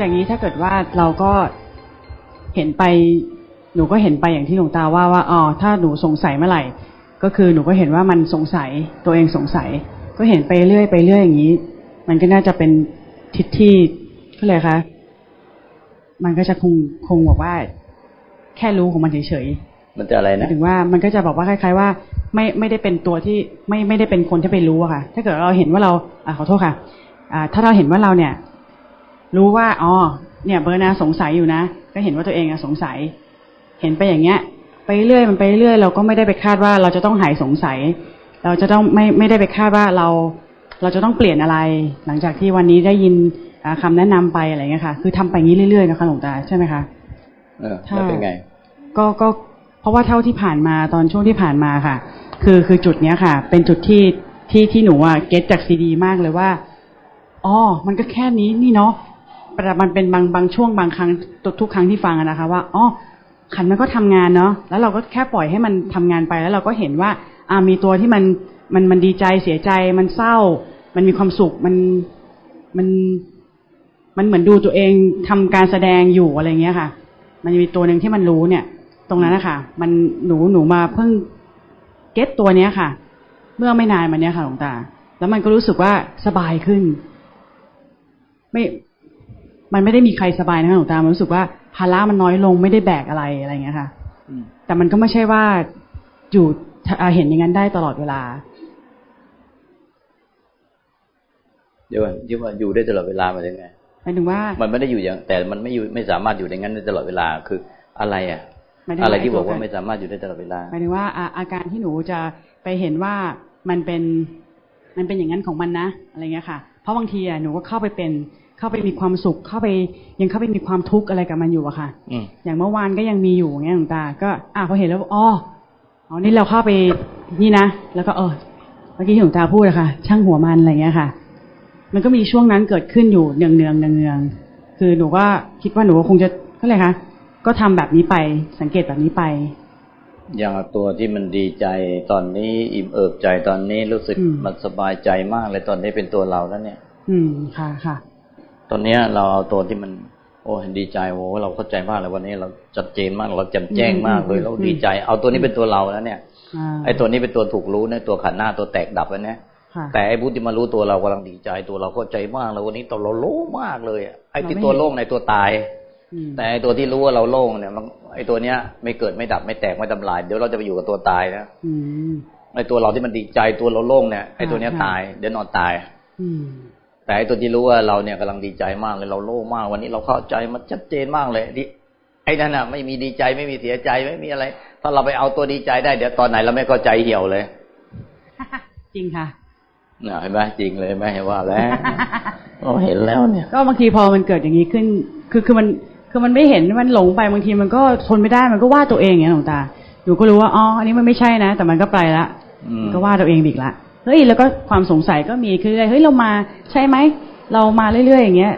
อย่างนี้ถ้าเกิดว่าเราก็เห็นไป หนูก็เห็นไปอย่างที่หลวงตาว่าว่าอ๋อถ้าหนูสงสัยเมื่อไหร่ ก็คือหนูก็เห็นว่ามันสงสัยตัวเองสงสัย ก็เห็นไปเรื่อยไปเรื่อยอย่างนี้ มันก็น่าจะเป็นทิศที่ก็เลยคะมันก็จะคงคงบอกว่า แค่รู้ของมันเฉยๆมันจะอะไรนะถึงว่ามันก็จะบอกว่าคล้าย ๆ ว่าไม่ไม่ได้เป็นตัวที่ไม่ไม่ได้เป็นคนที่ไปรู้อะค่ะ ถ้าเกิดเราเห็นว่าเราอ่าขอโทษค่ะ อ่า ถ้าเราเห็นว่าเราเนี่ย รู้ว่าอ๋อเนี่ยเบอร์นาสงสัยอยู่นะ ก็เห็นว่าตัวเองอะสงสัย เห็นไปอย่างเงี้ย ไปเรื่อยมันไปเรื่อยเราก็ไม่ได้ไปคาดว่าเราจะต้องหายสงสัย เราจะต้องไม่ไม่ได้ไปคาดว่าเรา เราจะต้องเปลี่ยนอะไร หลังจากที่วันนี้ได้ยินคำแนะนำไปอะไรเงี้ยค่ะ คือทำไปงี้เรื่อยๆนะคะหลวงตาใช่ไหมคะเออถ้าเป็นไง ก็ก็เพราะว่าเท่าที่ผ่านมาตอนช่วงที่ผ่านมาค่ะ คือคือจุดเนี้ยค่ะ เป็นจุดที่ที่ที่หนูอะเก็ตจากซีดีมากเลยว่าอ๋อมันก็แค่นี้นี่เนาะ แต่มันเป็นบางบางช่วงบางครั้งทุกครั้งที่ฟังนะคะ ว่าอ๋อขันมันก็ทำงานเนาะแล้วเราก็แค่ปล่อยให้มันทำงานไปแล้วเราก็เห็นว่าอ่ามีตัวที่มันมันมันดีใจเสียใจ มันเศร้า มันมีความสุขมันมันมันเหมือนดูตัวเองทำการแสดงอยู่อะไรเงี้ยค่ะ มันมีตัวหนึ่งที่มันรู้เนี่ย ตรงนั้นนะคะมันหนูหนูมาเพิ่งเก็ตตัวเนี้ยค่ะ เมื่อไม่นานมาเนี้ยค่ะหลวงตา แล้วมันก็รู้สึกว่าสบายขึ้น ไม่ มันไม่ได้มีใครสบายนะคะหลวงตา มันรู้สึกว่าภาระมันน้อยลงไม่ได้แบกอะไรอะไรเงี้ยค่ะแต่มันก็ไม่ใช่ว่าอยู่เห็นอย่างนั้นได้ตลอดเวลา เดี๋ยวที่ว่าอยู่ได้ตลอดเวลามาได้ไงหมายถึงว่า มันไม่ได้อยู่อย่าง แต่มันไม่อยู่ไม่สามารถอยู่ในงั้นได้ตลอดเวลาคืออะไรอะ อะไรที่บอกว่าไม่สามารถอยู่ได้ตลอดเวลาหมายถึงว่าอาการที่หนูจะไปเห็นว่ามันเป็นมันเป็นอย่างนั้นของมันนะอะไรเงี้ยค่ะ เพราะบางทีอะหนูก็เข้าไปเป็น เข้าไปมีความสุขเข้าไปยังเข้าไปมีความทุกข์อะไรกับมันอยู่อะค่ะอย่างเมื่อวานก็ยังมีอยู่เงี้ยหลวงตา ก็อ่าพอเห็นแล้วอ๋ออ๋อนี่เราเข้าไปนี่นะแล้วก็เออเมื่อกี้หลวงตาพูดอะค่ะ ช่างหัวมันอะไรเงี้ยค่ะ มันก็มีช่วงนั้นเกิดขึ้นอยู่เนืองเนืองเนืองคือหนูก็คิดว่าหนูคงจะก็เลยคะก็ทำแบบนี้ไปสังเกตแบบนี้ไป อย่างตัวที่มันดีใจตอนนี้อิ่มเอิบใจตอนนี้รู้สึกมันสบายใจมากเลยตอนนี้เป็นตัวเราแล้วเนี่ย อืมค่ะค่ะ ตอนเนี้ยเราเอาตัวที่มันโอ้ดีใจโอ้เราเข้าใจมากเลยวันนี้เราจัดเจนมากเราจำแจ้งมากเลยเราดีใจ เอาตัวนี้เป็นตัวเราแล้วเนี่ยไอ้ตัวนี้เป็นตัวถูกรู้เนี่ยตัวขันหน้าตัวแตกดับแล้วเนี่ยแต่ไอ้ผู้ที่มารู้ตัวเรากำลังดีใจตัวเราเข้าใจมากเลยวันนี้ตัวเราโล่งมากเลยไอ้ที่ตัวโล่งในตัวตาย แต่ไอ้ตัวที่รู้ว่าเราโล่งเนี่ยไอ้ตัวเนี้ย ไม่เกิดไม่ดับไม่แตกไม่ทำลาย เดี๋ยวเราจะไปอยู่กับตัวตายนะไอ้ตัวเราที่มันดีใจตัวเราโล่งเนี่ยไอ้ตัวเนี้ยตาย เดี๋ยวนอนตาย แต่ไอ้ตัวที่รู้ว่าเราเนี่ยกำลังดีใจมากเลยเราโล่งมาก วันนี้เราเข้าใจมันชัดเจนมากเลยที่ไอ้นั่นอะไม่มีดีใจไม่มีเสียใจไม่มีอะไร ถ้าเราไปเอาตัวดีใจได้เดี๋ยวตอนไหนเราไม่เข้าใจเหี่ยวเลย จริงค่ะเห็นไหมจริงเลยไหมเห็นว่าแล้วเราเห็นแล้วเนี่ย ก็บางทีพอมันเกิดอย่างนี้ขึ้น คือคือมันคือมันไม่เห็นมันหลงไปบางทีมันก็ทนไม่ได้มันก็ว่าตัวเองอย่างนี้หลวงตาหนูก็รู้ว่าอ๋ออันนี้มันไม่ใช่นะ แต่มันก็ไปละก็ว่าตัวเองอีกละ เฮ้ยแล้วก็ความสงสัยก็มีคือเฮ้ยเรามาใช่ไหมเรามาเรื่อยๆอย่างเงี้ย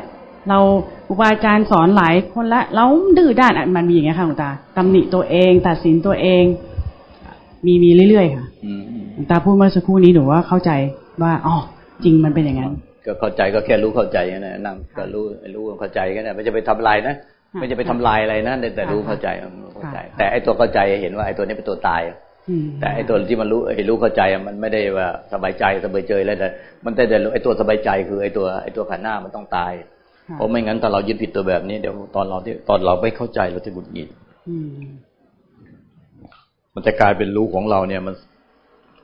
เราครูบาอาจารย์สอนหลายคนละเราดื้อด้านมันมีอย่างเงี้ยค่ะหลวงตาตำหนิตัวเอง ตัดสินตัวเอง มีมีเรื่อยๆค่ะหลวงตาพูดเมื่อสักครู่นี้หนูว่าเข้าใจว่าอ๋อจริงมันเป็นอย่างนั้นก็เข้าใจก็แค่รู้เข้าใจนะนั่งก็รู้รู้เข้าใจกันนะไม่จะไปทำลายนะไม่จะไปทำลายอะไรนะแต่รู้เข้าใจเข้าใจ แต่ไอ้ตัวเข้าใจเห็นว่าไอ้ตัวนี้เป็นตัวตาย แต่ไอ้ตัวที่มันรู้ไอ้รู้เข้าใจมันไม่ได้ว่าสบายใจสบายเจยแล้วแต่มันแต่แต่ไอ้ตัวสบายใจคือไอ้ตัวไอ้ตัวขันหน้ามันต้องตาย เพราะไม่งั้นถ้าเรายึดผิดตัวแบบนี้เดี๋ยวตอนเราที่ตอนเราไม่เข้าใจเราจะบุดหงิดมันจะกลายเป็นรู้ของเราเนี่ยมัน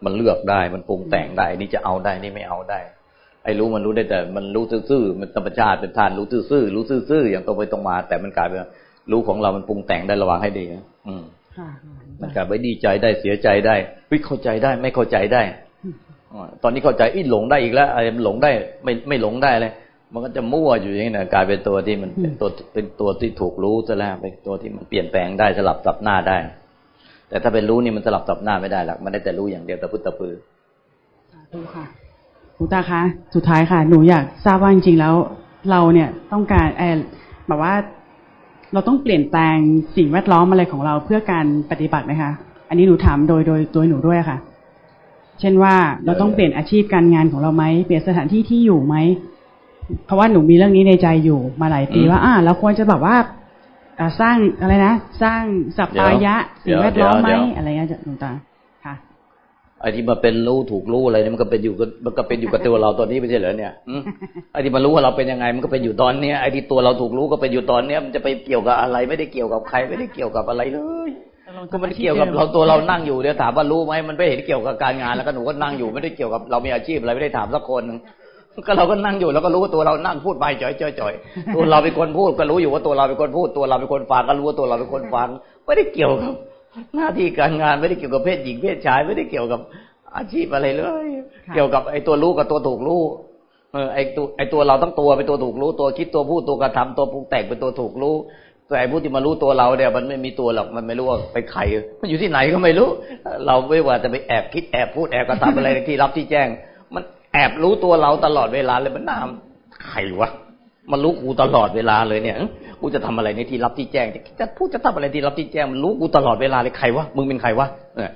มันเลือกได้มันปรุงแต่งได้นี่จะเอาได้นี่ไม่เอาได้ไอ้รู้มันรู้ได้แต่ มันรู้ซื่อๆมันธรรมชาติเป็นทานรู้ซื่อๆรู้ซื่อๆอย่างตรงไปตรงมา แต่มันกลายเป็นรู้ของเรามันปรุงแต่งได้ระวังให้ดีนะอืมมั นกลายไปดีใจได้เสียใจได้วิเข้าใจได้ ไม่เข้าใจได้ตอนนี้เข้าใจอีหลงได้อีกแล้วอะไรมันหลงได้ไม่ไม่หลงได้เลยมันก็จะมั่วอยู่อย่างนี้นะกลายเป็นตัวที่มันเป็นตัวเป็นตัวที่ถูกรู้ซะแล้วเป็นตัวที่มันเปลี่ยนแปลงได้สลับสับหน้าได้ แต่ถ้าเป็นรู้นี่มันสลับสับหน้าไม่ได้หรอกมันได้แต่รู้อย่างเดียวแต่พุทธปือรู้ค่ะครูตาคะ สุดท้ายค่ะ หนูอยากทราบว่าจริงๆแล้ว เราเนี่ยต้องการแอบแบบว่า เราต้องเปลี่ยนแปลงสิ่งแวดล้อมอะไรของเราเพื่อการปฏิบัติไหมคะ อันนี้หนูถามโดยโดยตัวหนูด้วยค่ะ เช่นว่าเราต้องเปลี่ยนอาชีพการงานของเราไหมเปลี่ยนสถานที่ที่อยู่ไหมเพราะว่าหนูมีเรื่องนี้ในใจอยู่มาหลายปีว่าอ่าเราควรจะแบบว่าสร้างอะไรนะ สร้างสัปปายะสิ่งแวดล้อมไหมอะไรเงี้ยจะหลวงตาค่ะ ไอ้ที่มาเป็นรู้ถูกรู้อะไรนี่มันก็เป็นอยู่มันก็เป็นอยู่กับตัวเราตอนนี้ไม่ใช่เหรอเนี่ยไอ้ที่มารู้ว่าเราเป็นยังไงมันก็เป็นอยู่ตอนเนี้ยไอ้ที่ตัวเราถูกรู้ก็เป็นอยู่ตอนเนี้ยมันจะไปเกี่ยวกับอะไร ไม่ได้เกี่ยวกับใครไม่ได้เกี่ยวกับอะไรเลยก็มันเกี่ยวกับเราตัวเรานั่งอยู่เดี๋ยวถามว่ารู้ไหมมันไม่เห็นเกี่ยวกับการงานแล้วก็หนูก็นั่งอยู่ไม่ได้เกี่ยวกับเรามีอาชีพอะไรไม่ได้ถามสักคนก็เราก็นั่งอยู่แล้วก็รู้ว่าตัวเรานั่งพูดไปจ่อยจ่อยจ่อยตัวเราเป็นคนพูดก็รู้อยู่ว่าตัวเราเป็นคนพูด ตัวเราเป็นคนฟังก็รู้ว่าตัวเราเป็นคนฟังไม่ได้เกี่ยวกับ หน้าที่การงานไม่ได้เกี่ยวกับเพศหญิงเพศชายไม่ได้เกี่ยวกับอาชีพอะไรเลย เกี่ยวกับไอ้ตัวรู้กับตัวถูกรู้เออไอ้ตัวไอ้ตัวเราทั้งตัวเป็นตัวถูกรู้ ตัวคิดตัวพูดตัวกระทำตัวปรุงแต่งเป็นตัวถูกรู้แต่ไอ้ผู้ที่มารู้ตัวเราเนี่ยมันไม่มีตัวหรอกมันไม่รู้ว่าไปใครมันอยู่ที่ไหนก็ไม่รู้ เราไม่ว่าจะไปแอบคิดแอบพูดแอบกระทำอะไรที่รับที่แจ้ง มันแอบรู้ตัวเราตลอดเวลาเลยมันน่าใครวะมันรู้กูตลอดเวลาเลยเนี่ย กูจะทำอะไรในที่รับที่แจ้งจะพูดจะทำอะไรที่รับที่แจ้งมันรู้กูตลอดเวลาเลยใครวะมึงเป็นใครวะเนี่ย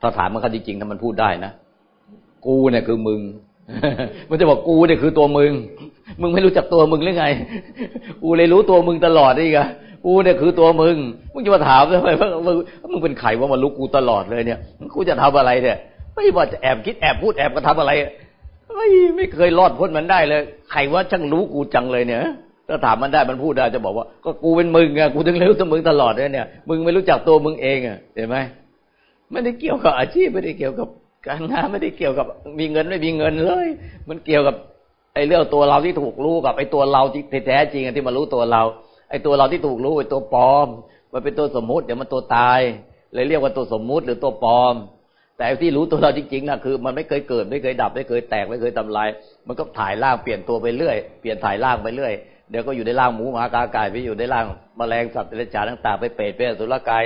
ถ้าถามมันเขาจริงๆถ้ามันพูดได้นะกูเนี่ยคือมึง มันจะบอกกูเนี่ยคือตัวมึง มึงไม่รู้จักตัวมึงหรือไง กูเลยรู้ตัวมึงตลอดนี่ไงกูเนี่ยคือตัวมึง มึงจะมาถามทำไมว่ามึงมึงเป็นใครว่ามารู้กูตลอดเลยเนี่ย กูจะทำอะไรเนี่ย ไม่ว่าจะแอบคิดแอบพูดแอบกระทำอะไรไม่ไม่เคยรอดพ้นมันได้เลย ใครว่าช่างรู้กูจังเลยเนี่ย ถ้าถามมันได้มันพูดได้จะบอกว่า ก็กูเป็นมึงไงกูถึงรู้ตัวมึงตลอดเลยเนี่ยมึงไม่รู้จักตัวมึงเองอะเห็นไหมไม่ได้เกี่ยวกับอาชีพไม่ได้เกี่ยวกับการงานไม่ได้เกี่ยวกับมีเงินไม่มีเงินเลย มันเกี่ยวกับไอ้เรื่องตัวเราที่ถูกรู้กับไอ้ตัวเราที่แท้จริงที่มารู้ตัวเรา ไอ้ตัวเราที่ถูกรู้ไอ้ตัวปลอม มันเป็นตัวสมมุติเดี๋ยวมันตัวตายเลยเรียกว่าตัวสมมุติหรือตัวปลอม แต่ที่รู้ตัวเราจริงๆนะคือ มันไม่เคยเกิดไม่เคยดับไม่เคยแตกไม่เคยทำลาย มันก็ถ่ายร่างเปลี่ยนตัวไปเรื่อย เปลี่ยนถ่ายร่างไปเรื่อย เดี๋ยวก็อยู่ในร่างหมูหมากากายไปอยู่ในร่างแมลงสัตว์เดรัจฉานต่างๆไปเปรตไปสุรกาย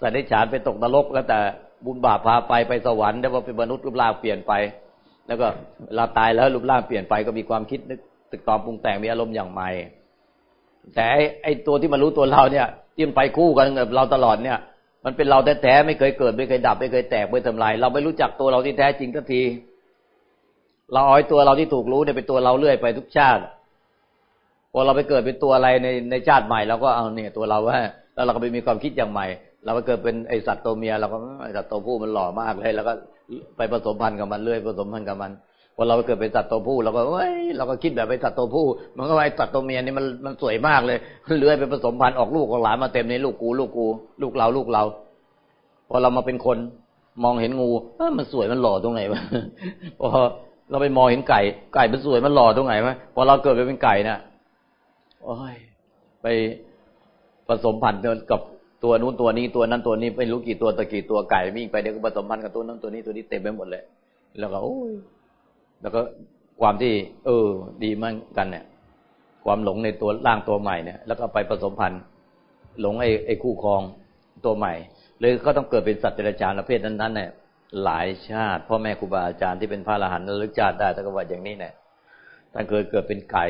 สัตว์เดรัจฉานไปตกนรกแล้วแต่บุญบาปพาไปไปสวรรค์ได้ว่าเป็นมนุษย์รูปร่างเปลี่ยนไป แล้วก็เวลาตายแล้วรูปร่างเปลี่ยนไปก็มีความคิดนึกตึกตอมปรุงแต่งมีอารมณ์อย่างใหม่ แต่ไอ้ตัวที่มารู้ตัวเราเนี่ยที่มันไปคู่กันกับเราตลอดเนี่ย มันเป็นเราแท้ๆไม่เคยเกิดไม่เคยดับ ไม่เคยแตกไม่ทำลายเราไม่รู้จักตัวเราที่แท้จริงสักที เราอาไอ้ตัวเราที่ถูกรู้เนี่ยเป็นตัวเราเรื่อยไปทุกชาติ พอเราไปเกิดเป็นตัวอะไรในในชาติใหม่เราก็เอาเนี่ยตัวเราว่าแล้วเราก็ไปมีความคิดอย่างใหม่ เราไปเกิดเป็นไอสัตว์ตัวเมียเราก็ไอสัตว์ตัวผู้มันหล่อมากเลยแล้วก็ไปผสมพันธุ์กับมันเรื่อยผสมพันธุ์กับมันพอเราไปเกิดเป็นสัตว์ตัวผู้เราก็เอ้ยเราก็คิดแบบไอสัตว์ตัวผู้ มันก็ไอสัตว์ตัวเมียนี่มันมันสวยมากเลยเลื้อยไปผสมพันธุ์ออกลูกออกหลานมาเต็มในลูกกูลูกกู ลูกเราลูกเราพอเรามาเป็นคนมองเห็นงูเออมันสวยมันหล่อตรงไหนวะพอเราไปมองเห็นไก่ไก่มันสวยมันหล่อตรงไหนวะพอเราเกิดไปเป็นไก่นะ โอ้ย ไปผสมพันธุ์กับตัวนู้นตัวนี้ตัวนั้นตัวนี้ไม่รู้กี่ตัวตะกี่ตัวไก่วิ่งไปเดี๋ยวก็ผสมพันธุ์กับตัวนั้นตัวนี้ตัวนี้เต็มไปหมดเลย แล้วก็โอ้ยแล้วก็ความที่ เออ ดีมากกันเนี่ย ความหลงในตัวร่างตัวใหม่เนี่ย แล้วก็ไปผสมพันธุ์หลงไอ้ไอ้คู่ครองตัวใหม่ เลยก็ต้องเกิดเป็นสัตว์เดรัจฉานประเภทนั้นๆเนี่ยหลายชาติพ่อแม่ครูบาอาจารย์ที่เป็นพระอรหันต์ระลึกชาติได้แต่ก็ว่าอย่างนี้เนี่ยท่านเคยเกิดเป็นไก่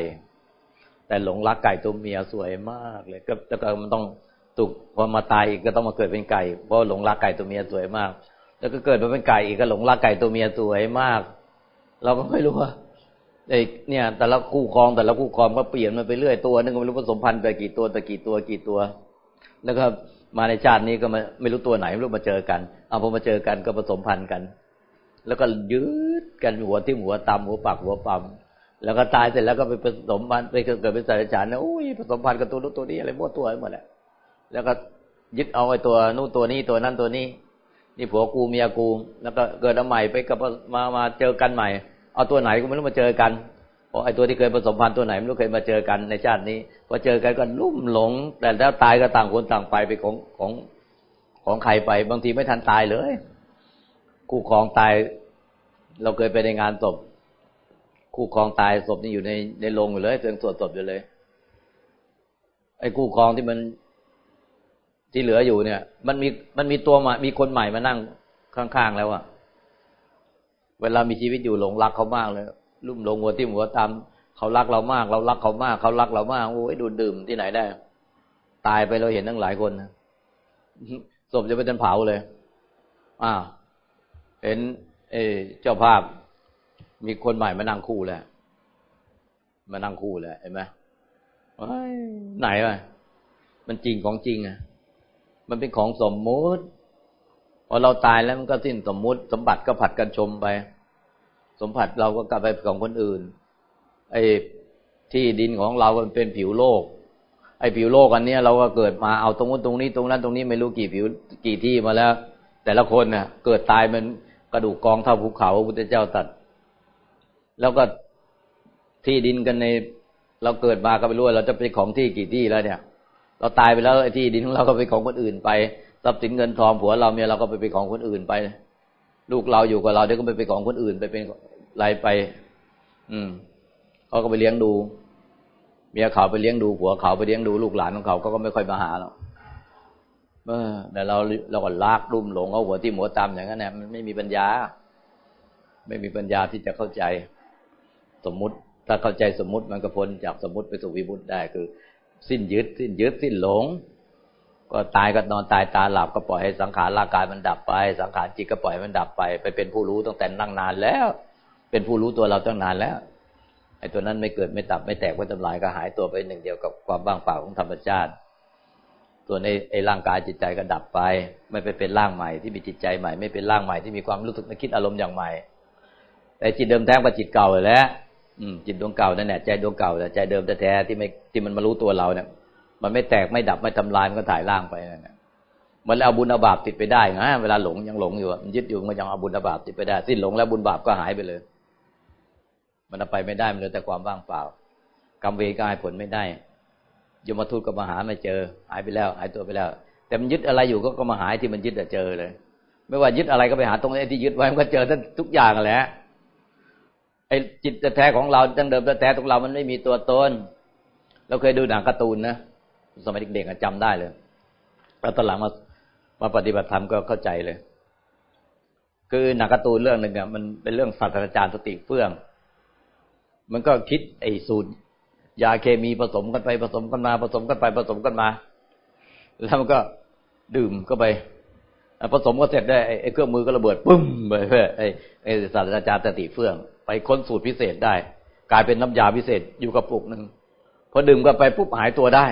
แต่หลงรักไก่ตัวเมียสวยมากเลยก็แล้วก็มันต้องตุกพอมาตายอีกก็ต้องมาเกิดเป็นไก่ เพราะหลงรักไก่ตัวเมียสวยมาก แล้วก็เกิดมาเป็นไก่อีกก็หลงรักไก่ตัวเมียสวยมาก เราก็ไม่รู้ว่าไอ้เนี่ย แต่ละคู่ครองแต่ละคู่ครองก็เปลี่ยนมาไปเรื่อยตัวนึงก็ไม่รู้ผสมพันธุ์ไปกี่ตัวแต่กี่ตัวกี่ตัว แล้วก็มาในชาตินี้ก็มาไม่รู้ตัวไหนไม่รู้มาเจอกันเอาพอมาเจอกันก็ผสมพันธุ์กัน แล้วก็ยืดกันหัวที่หัวตำหัวปากหัวปั๊ม แล้วก็ตายเสร็จแล้วก็ไปผสมพันธุ์ไปเกิดเป็นสารฉานนะโอ้ยผสมพันธุ์กับตัวนู้นตัวนี้อะไรมั่วตัวไปหมดแหละแล้วก็ยึดเอาไอ้ตัวนู่นตัวนี้ตัวนั้นตัวนี้ นี่ผัวกูเมียกู แล้วก็เกิดเอาใหม่ไปกับมามาเจอกันใหม่ เอาตัวไหนก็ไม่รู้มาเจอกันเพราะไอ้ตัวที่เคยผสมพันธุ์ตัวไหนไม่รู้เคยมาเจอกันในชาตินี้พอเจอกันก็ลุ่มหลง แต่แล้วตายก็ต่างคนต่างไปไปของของของใครไป บางทีไม่ทันตายเลยคู่ครองตาย เราเคยไปในงานศพ คู่ครองตายศพนี่อยู่ในในโรงอยู่เลยเตือนสวดศพอยู่เลย ไอ้คู่ครองที่มันที่เหลืออยู่เนี่ย มันมีมันมีตัวมามีคนใหม่มานั่งข้างๆแล้วอะเวลามีชีวิตอยู่หลงรักเขามากเลย ลุ่มหลงหัวทิ่มหัวตามเขารักเรามาก เรารักเขามาก เขารักเรามากโอ้ยดูดื่มที่ไหนได้ ตายไปเราเห็นทั้งหลายคนศพจะไปจนเผาเลยอ้าเห็น เอเจ้าภาพ มีคนใหม่มานั่งคู่แล้ว มานั่งคู่เลยเห็นไหมไหนวะมันจริงของจริงอะ มันเป็นของสมมุติพอเราตายแล้วมันก็สิ้นสมมุติ สมบัติก็ผัดกันชมไป สมบัติเราก็กลับไปของคนอื่น ไอ้ที่ดินของเรามันเป็นผิวโลก ไอ้ผิวโลกอันนี้เราก็เกิดมาเอาตรงนู้นตรงนี้ตรงนั้นตรงนี้ไม่รู้กี่ผิวกี่ที่มาแล้ว แต่ละคนเนี่ยเกิดตายมันกระดูกกองเท่าภูเขาพระพุทธเจ้าตัด แล้วก็ที่ดินกันใน เราเกิดมาก็ไม่รู้เราจะเป็นของที่กี่ที่แล้วเนี่ย เราตายไปแล้วไอ้ที่ดินของเราก็เป็นของคนอื่นไปทรัพย์สินเงินทองผัวเราเมียเราก็ไปเป็นของคนอื่นไป ลูกเราอยู่กับเราเดี๋ยวก็ไปเป็นของคนอื่นไปเป็นอะไรไป อืมเขาก็ไปเลี้ยงดู เมียเขาไปเลี้ยงดูผัวเขาไปเลี้ยงดูลูกหลานของเขาเขาก็ไม่ค่อยมาหาเราเออแต่เราเราก็ลากรุ่มหลงเอาหัวที่หัวตามอย่างนั้นแหละมันไม่มีปัญญา ไม่มีปัญญาที่จะเข้าใจ สมมุติ ถ้าเข้าใจสมมุติมันก็พ้นจากสมมุติไปสู่วิมุติได้คือ สิ้นยึด สิ้นยึดสิ้นหลง ก็ตายก็นอนตายตาหลับก็ปล่อยให้สังขารร่างกายมันดับไป สังขารจิตก็ปล่อยมันดับไป ไปเป็นผู้รู้ตั้งแต่นั่งนานแล้ว เป็นผู้รู้ตัวเราตั้งนานแล้วไอ้ตัวนั้นไม่เกิดไม่ตับไม่แตกไม่ทำลายก็หายตัวไปหนึ่งเดียวกับความว่างเปล่าของธรรมชาติส่วนไอ้ไอ้ร่างกายจิตใจก็ดับไป ไม่ไปเป็นร่างใหม่ที่มีจิตใจใหม่ ไม่เป็นร่างใหม่ที่มีความรู้สึกนึกคิดอารมณ์อย่างใหม่แต่จิตเดิมแท้กับจิตเก่าแล้ว จิตดวงเก่านั่นแหละใจดวงเก่าแต่ใจเดิมแท้ที่ไม่ที่มันมารู้ตัวเราเนี่ย มันไม่แตกไม่ดับไม่ทำลายมันก็ถ่ายร่างไปนั่นแหละมันเอาบุญเอาบาปติดไปได้นะเวลาหลงยังหลงอยู่มันยึดอยู่มันยังเอาบุญเอาบาปติดไปได้สิ้นหลงแล้วบุญบาปก็หายไปเลย มันเอาไปไม่ได้มันเหลือแต่ความว่างเปล่ากรรมเวรก็ให้ผลไม่ได้ยมทูตก็มาหาไม่เจอ หายไปแล้ว หายตัวไปแล้ว แต่มันยึดอะไรอยู่ก็ก็มาหายที่มันยึดแต่เจอเลย ไม่ว่ายึดอะไรก็ไปหาตรงนี้ที่ยึดไว้มันก็เจอทั้งทุกอย่างแหละ ไอ้จิตแท้ของเราดั้งเดิมแท้ของเรามันไม่มีตัวตนเราเคยดูหนังการ์ตูนนะสมัยเด็กๆจำได้เลยแล้วตอนหลังมามาปฏิบัติธรรมก็เข้าใจเลย คือหนังการ์ตูนเรื่องหนึ่งอะมันเป็นเรื่องศาสตราจารย์สติเฟื่อง มันก็คิดไอ้สูตรยาเคมีผสมกันไปผสมกันมาผสมกันไปผสมกันมา แล้วมันก็ดื่มก็ไปผสมก็เสร็จได้ไอ้เครื่องมือก็ระเบิดปุ้มไปเพื่อไอ้ศาสตราจารย์สติเฟื่อง ค้นสูตรพิเศษได้ กลายเป็นน้ำยาพิเศษอยู่กับปุกหนึ่งพอดื่มกันไปปุ๊บหายตัวได้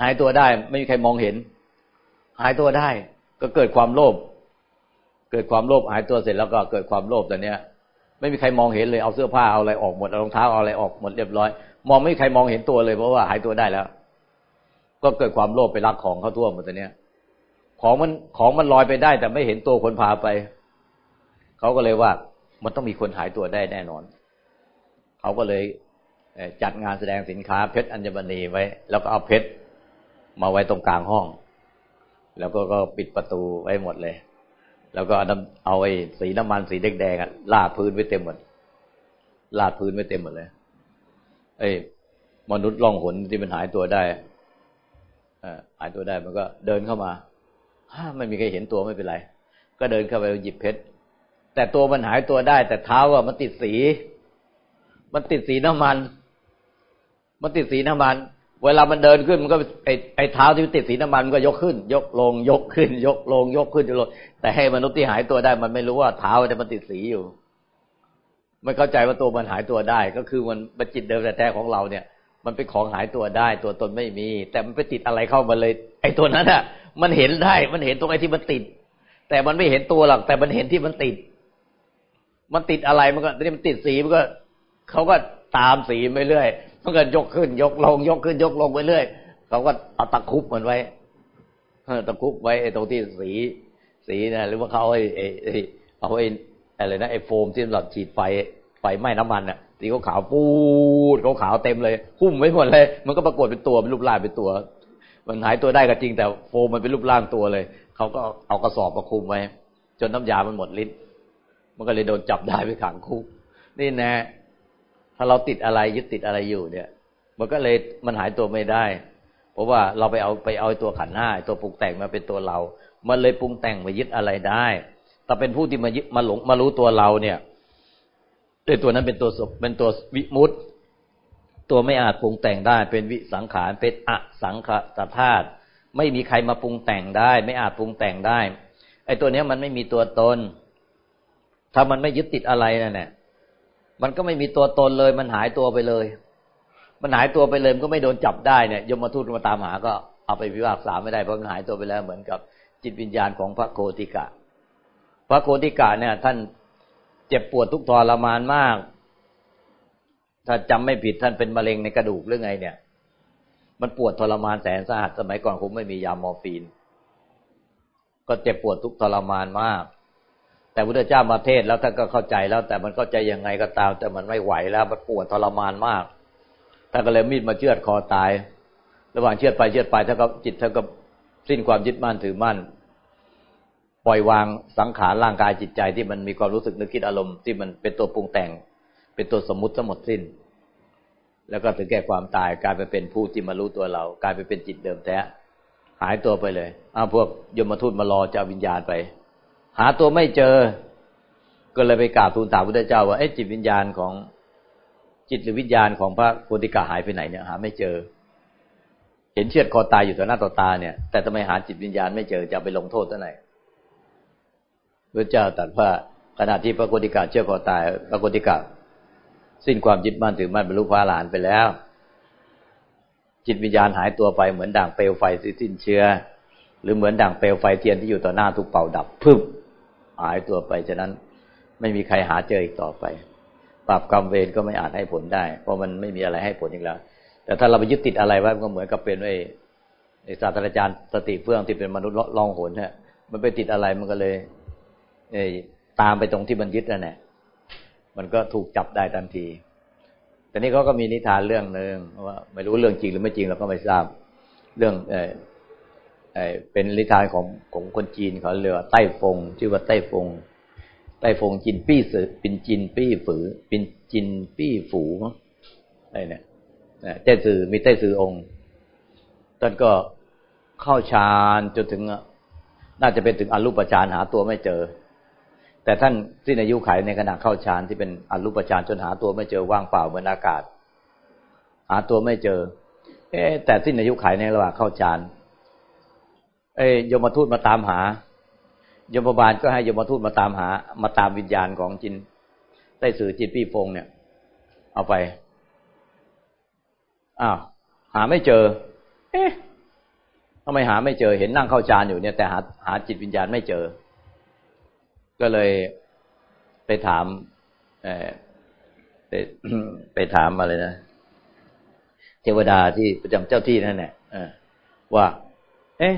หายตัวได้ ไม่มีใครมองเห็น หายตัวได้ ก็เกิดความโลภเกิดความโลภหายตัวเสร็จแล้วก็เกิดความโลภแต่เนี้ยไม่มีใครมองเห็นเลยเอาเสื้อผ้าเอาอะไรออกหมดเอารองเท้าเอาอะไรออกหมดเรียบร้อย มองไม่มีใครมองเห็นตัวเลยเพราะว่าหายตัวได้แล้ว ก็เกิดความโลภไปรักของเขาทั่วหมดแต่เนี้ยของมันของมันลอยไปได้ แต่ไม่เห็นตัวคนพาไป เขาก็เลยว่า มันต้องมีคนหายตัวได้แน่นอน เขาก็เลยจัดงานแสดงสินค้าเพชรอัญมณีไว้ แล้วก็เอาเพชรมาไว้ตรงกลางห้อง แล้วก็ก็ปิดประตูไว้หมดเลย แล้วก็เอาไอ้สีน้ำมันสีแดงๆลาดพื้นไว้เต็มหมดลาดพื้นไว้เต็มหมดเลย ไอ้มนุษย์ล่องหนที่มันหายตัวได้หายตัวได้มันก็เดินเข้ามาไม่มีใครเห็นตัวไม่เป็นไร ก็เดินเข้าไปหยิบเพชร แต่ตัวมันหายตัวได้ แต่เท้าอะมันติดสี มันติดสีน้ำมัน มันติดสีน้ำมัน เวลามันเดินขึ้นมันก็ไอไอเท้าที่ติดสีน้ำมันมันก็ยกขึ้น ยกลง ยกขึ้น ยกลง ยกขึ้นยกลงแต่ให้มนุษย์ที่หายตัวได้ มันไม่รู้ว่าเท้าจะมันติดสีอยู่ไม่เข้าใจว่าตัวมันหายตัวได้ ก็คือมันเป็นจิตเดิมแต่แท้ของเราเนี่ย มันเป็นของหายตัวได้ ตัวตนไม่มี แต่มันไปติดอะไรเข้ามาเลย ไอ้ตัวนั้นอะ มันเห็นได้ มันเห็นตรงไอ้ที่มันติด แต่มันไม่เห็นตัวหรอกแต่มันเห็นที่มันติด มันติดอะไรมันก็ที่มันติดสีมันก็เขาก็ตามสีไปเรื่อยมันก็ยกขึ้น ยกลง ยกขึ้น ยกลงไปเรื่อยเขาก็เอาตะคุบมันไว้ตะคุบไว้ไอ้ตรงที่สี สีนะหรือว่าเขาไอ้ไอ้เอาไอ้อะไรนะไอ้โฟมที่สำหรับฉีดไฟไฟไหม้น้ำมันอะสีขาวปูดขาวขาวเต็มเลยหุ้มไว้หมดเลย มันก็ปรากฏเป็นตัวเป็นรูปร่างเป็นตัว มันหายตัวได้ก็จริง แต่โฟมมันเป็นรูปร่างตัวเลยเขาก็เอากระสอบมาคุมไว้ จนน้ำยามันหมดฤทธิ์ มันก็เลยโดนจับได้ไปขังคุกนี่แน่ถ้าเราติดอะไรยึดติดอะไรอยู่เนี่ย มันก็เลยมันหายตัวไม่ได้ เพราะว่าเราไปเอาไปเอาตัวขันห้าตัวปรุงแต่งมาเป็นตัวเรา มันเลยปรุงแต่งมายึดอะไรได้ แต่เป็นผู้ที่มายึดมาหลงมารู้ตัวเราเนี่ยด้วยตัวนั้นเป็นตัวศพเป็นตัววิมุตตัวไม่อาจปรุงแต่งได้ เป็นวิสังขารเป็นอสังขตธาตุไม่มีใครมาปรุงแต่งได้ ไม่อาจปรุงแต่งได้ไอ้ตัวเนี้ยมันไม่มีตัวตน ถ้ามันไม่ยึดติดอะไรนั่นแหละมันก็ไม่มีตัวตนเลย มันหายตัวไปเลย มันหายตัวไปเลยมันก็ไม่โดนจับได้เนี่ยยมทูตมาตามหาก็เอาไปพิพากษาไม่ได้เพราะมันหายตัวไปแล้วเหมือนกับจิตวิญญาณของพระโกติกะ พระโกติกะเนี่ย ท่านเจ็บปวดทุกทรมานมาก ถ้าจำไม่ผิดท่านเป็นมะเร็งในกระดูกหรือไง เนี่ย มันปวดทรมานแสนสาหัสสมัยก่อนคงไม่มียามอร์ฟีน ก็เจ็บปวดทุกทรมานมาก แต่พุทธเจ้ามาเทศแล้วท่านก็เข้าใจแล้ว แต่มันเข้าใจยังไงก็ตาม แต่มันไม่ไหวแล้วมันปวดทรมานมากท่านก็เลยมีดมาเชือดคอตาย ระหว่างเชือดไปเชือดไปท่านก็จิตท่านก็สิ้นความยึดมั่นถือมั่น ปล่อยวางสังขารร่างกายจิตใจที่มันมีความรู้สึกนึกคิดอารมณ์ที่มันเป็นตัวปรุงแต่ง เป็นตัวสมมุติทั้งหมดสิ้น แล้วก็ถึงแก่ความตายกลายไปเป็นผู้ที่มารู้ตัวเรา กลายไปเป็นจิตเดิมแท้หายตัวไปเลยอ้าพวกยมทูตมารอจะวิญญาณไป หาตัวไม่เจอ ก็เลยไปกราบทูลถามพระเจ้าว่าเอ๊ะจิตวิญญาณของจิตหรือวิญญาณของพระโกติกาหายไปไหนเนี่ย หาไม่เจอ เห็นเชือดคอตายอยู่ต่อหน้าต่อตาเนี่ย แต่ทำไมหาจิตวิญญาณไม่เจอจะไปลงโทษท่านไหนพระเจ้าตรัสว่าขณะที่พระโกติกาเชือดคอตาย พระโกติกาสิ้นความยึดมั่นถือมั่นบรรลุพระหลานไปแล้ว จิตวิญญาณหายตัวไปเหมือนด่างเปลวไฟสิ้นเชื้อ หรือเหมือนด่างเปลวไฟเทียนที่อยู่ต่อหน้าทุกเป่าดับพึบ หายตัวไป ฉะนั้นไม่มีใครหาเจออีกต่อไปบาปกรรมเวรก็ไม่อาจให้ผลได้ เพราะมันไม่มีอะไรให้ผลอีกแล้ว แต่ถ้าเราไปยึดติดอะไรไว้ก็เหมือนกับเป็นไอ้ศาสตราจารย์สติเฟื่องที่เป็นมนุษย์ลองหนเนี่ยมันไปติดอะไรมันก็เลยตามไปตรงที่มันยึดนั่นแหละมันก็ถูกจับได้ทันที แต่นี้เขาก็มีนิทานเรื่องหนึ่งว่า ไม่รู้เรื่องจริงหรือไม่จริงเราก็ไม่ทราบ เรื่อง เป็นนิทานของของคนจีนเขาเรียกว่าไต้ฟงชื่อว่าไต้ฟง ไต้ฟงจินปี้สือปินจินปี้ฝือปินจินปี้ฝูอะไรเนี่ยเต้สือมีเต้สือองค์ท่านก็เข้าฌานจนถึงน่าจะเป็นถึงอรูปฌานหาตัวไม่เจอ แต่ท่านสิ้นอายุขัยในขณะเข้าฌานที่เป็นอรูปฌานจนหาตัวไม่เจอว่างเปล่าเหมือนอากาศ หาตัวไม่เจอ เอ๊แต่สิ้นอายุขัยในระหว่างเข้าฌาน เอ้ยมทูตมาตามหายมบาลก็ให้ยมทูตมาตามหา มาตามวิญญาณของจินได้สื่อจิตพี่ฟงเนี่ย เอาไปอ้าวหาไม่เจอ เอ๊ะทำไมหาไม่เจอ เห็นนั่งเข้าฌานอยู่เนี่ยแต่หาหาจิตวิญญาณไม่เจอ ก็เลยไปถามเออไปไปถามอะไรนะเทวดาที่ประจำเจ้าที่นั่นแหละว่า เอ๊ะ